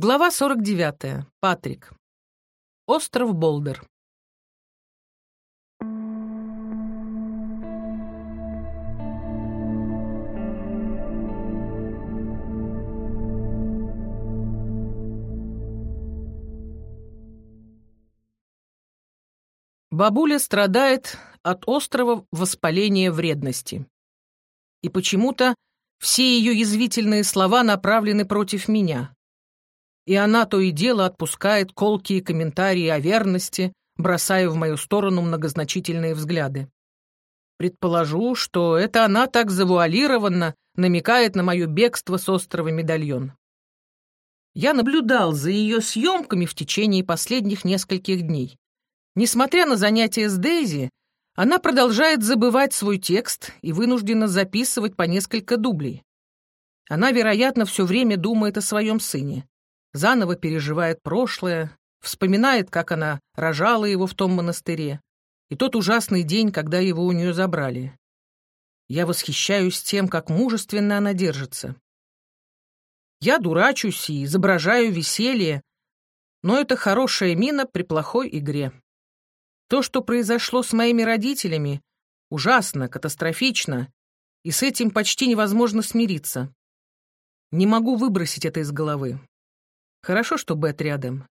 Глава 49. Патрик. Остров Болдер. Бабуля страдает от острого воспаления вредности. И почему-то все ее язвительные слова направлены против меня и она то и дело отпускает колкие комментарии о верности, бросая в мою сторону многозначительные взгляды. Предположу, что это она так завуалированно намекает на мое бегство с острова Медальон. Я наблюдал за ее съемками в течение последних нескольких дней. Несмотря на занятия с Дейзи, она продолжает забывать свой текст и вынуждена записывать по несколько дублей. Она, вероятно, все время думает о своем сыне заново переживает прошлое, вспоминает, как она рожала его в том монастыре, и тот ужасный день, когда его у нее забрали. Я восхищаюсь тем, как мужественно она держится. Я дурачусь и изображаю веселье, но это хорошая мина при плохой игре. То, что произошло с моими родителями, ужасно, катастрофично, и с этим почти невозможно смириться. Не могу выбросить это из головы. Хорошо, что Бет рядом.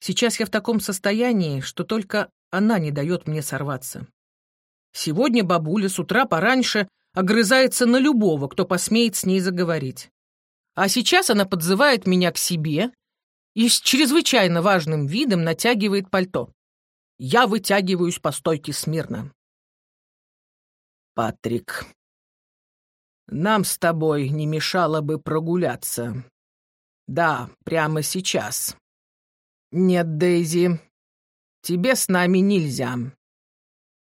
Сейчас я в таком состоянии, что только она не дает мне сорваться. Сегодня бабуля с утра пораньше огрызается на любого, кто посмеет с ней заговорить. А сейчас она подзывает меня к себе и с чрезвычайно важным видом натягивает пальто. Я вытягиваюсь по стойке смирно. «Патрик, нам с тобой не мешало бы прогуляться», да, прямо сейчас. Нет, Дейзи, тебе с нами нельзя.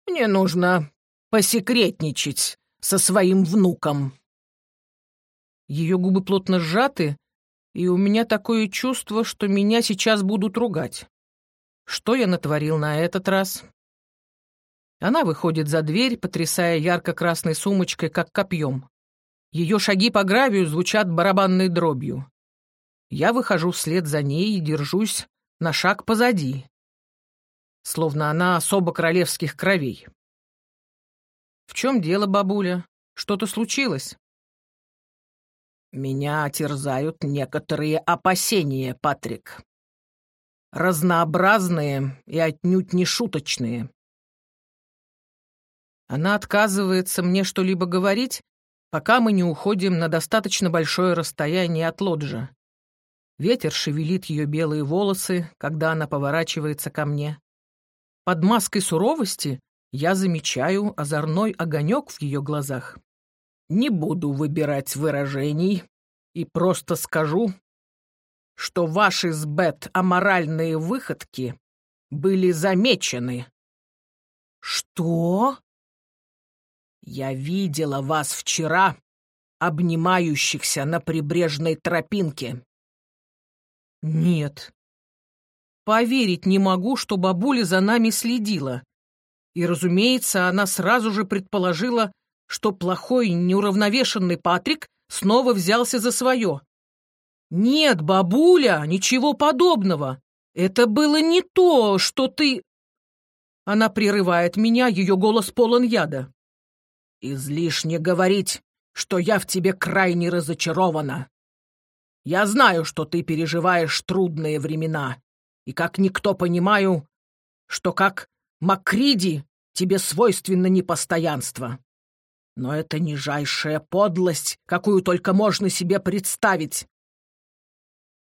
Мне нужно посекретничать со своим внуком. Ее губы плотно сжаты, и у меня такое чувство, что меня сейчас будут ругать. Что я натворил на этот раз? Она выходит за дверь, потрясая ярко-красной сумочкой, как копьем. Ее шаги по гравию звучат барабанной дробью. Я выхожу вслед за ней и держусь на шаг позади, словно она особо королевских кровей. «В чем дело, бабуля? Что-то случилось?» «Меня терзают некоторые опасения, Патрик. Разнообразные и отнюдь не шуточные». Она отказывается мне что-либо говорить, пока мы не уходим на достаточно большое расстояние от лоджа. Ветер шевелит ее белые волосы, когда она поворачивается ко мне. Под маской суровости я замечаю озорной огонек в ее глазах. Не буду выбирать выражений и просто скажу, что ваши с Бет аморальные выходки были замечены. Что? Я видела вас вчера, обнимающихся на прибрежной тропинке. Нет. Поверить не могу, что бабуля за нами следила. И, разумеется, она сразу же предположила, что плохой, неуравновешенный Патрик снова взялся за свое. «Нет, бабуля, ничего подобного. Это было не то, что ты...» Она прерывает меня, ее голос полон яда. «Излишне говорить, что я в тебе крайне разочарована. Я знаю, что ты переживаешь трудные времена, и как никто понимаю, что как Макриди тебе свойственно непостоянство. Но это нижайшая подлость, какую только можно себе представить.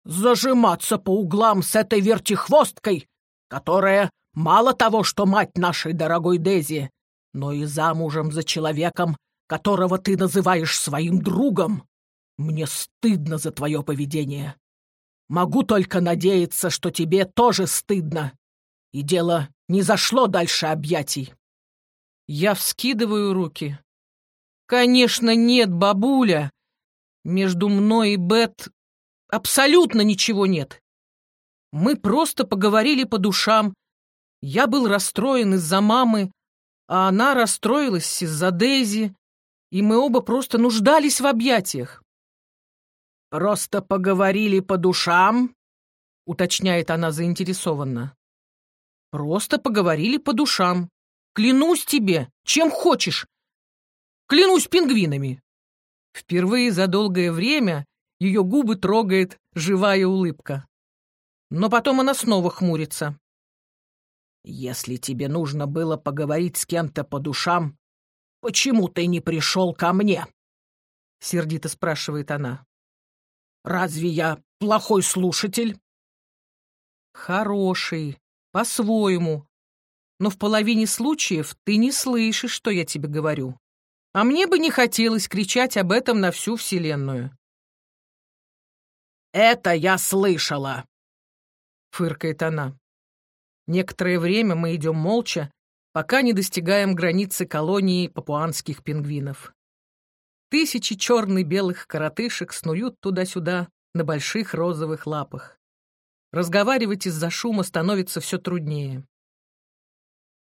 Зажиматься по углам с этой вертихвосткой, которая мало того, что мать нашей дорогой Дези, но и замужем за человеком, которого ты называешь своим другом. Мне стыдно за твое поведение. Могу только надеяться, что тебе тоже стыдно. И дело не зашло дальше объятий. Я вскидываю руки. Конечно, нет, бабуля. Между мной и Бет абсолютно ничего нет. Мы просто поговорили по душам. Я был расстроен из-за мамы, а она расстроилась из-за Дейзи, и мы оба просто нуждались в объятиях. Просто поговорили по душам?» — уточняет она заинтересованно. «Просто поговорили по душам. Клянусь тебе, чем хочешь. Клянусь пингвинами». Впервые за долгое время ее губы трогает живая улыбка. Но потом она снова хмурится. «Если тебе нужно было поговорить с кем-то по душам, почему ты не пришел ко мне?» — сердито спрашивает она. «Разве я плохой слушатель?» «Хороший, по-своему. Но в половине случаев ты не слышишь, что я тебе говорю. А мне бы не хотелось кричать об этом на всю Вселенную». «Это я слышала!» — фыркает она. Некоторое время мы идем молча, пока не достигаем границы колонии папуанских пингвинов. Тысячи черно-белых коротышек снуют туда-сюда на больших розовых лапах. Разговаривать из-за шума становится все труднее.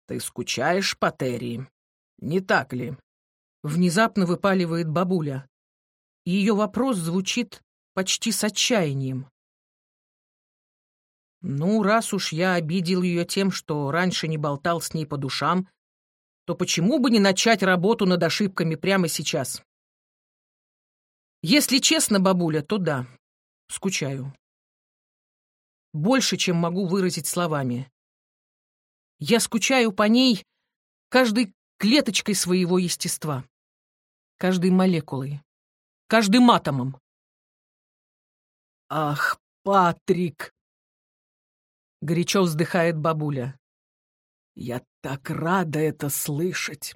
«Ты скучаешь по Терри, не так ли?» Внезапно выпаливает бабуля. Ее вопрос звучит почти с отчаянием. Ну, раз уж я обидел ее тем, что раньше не болтал с ней по душам, то почему бы не начать работу над ошибками прямо сейчас? Если честно, бабуля, то да, скучаю. Больше, чем могу выразить словами. Я скучаю по ней каждой клеточкой своего естества, каждой молекулой, каждым атомом. «Ах, Патрик!» горячо вздыхает бабуля. Я так рада это слышать.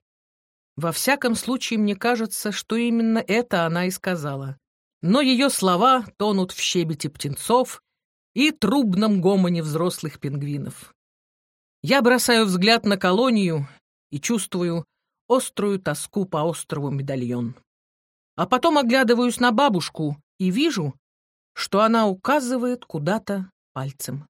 Во всяком случае, мне кажется, что именно это она и сказала. Но ее слова тонут в щебете птенцов и трубном гомоне взрослых пингвинов. Я бросаю взгляд на колонию и чувствую острую тоску по острову Медальон. А потом оглядываюсь на бабушку и вижу, что она указывает куда-то пальцем.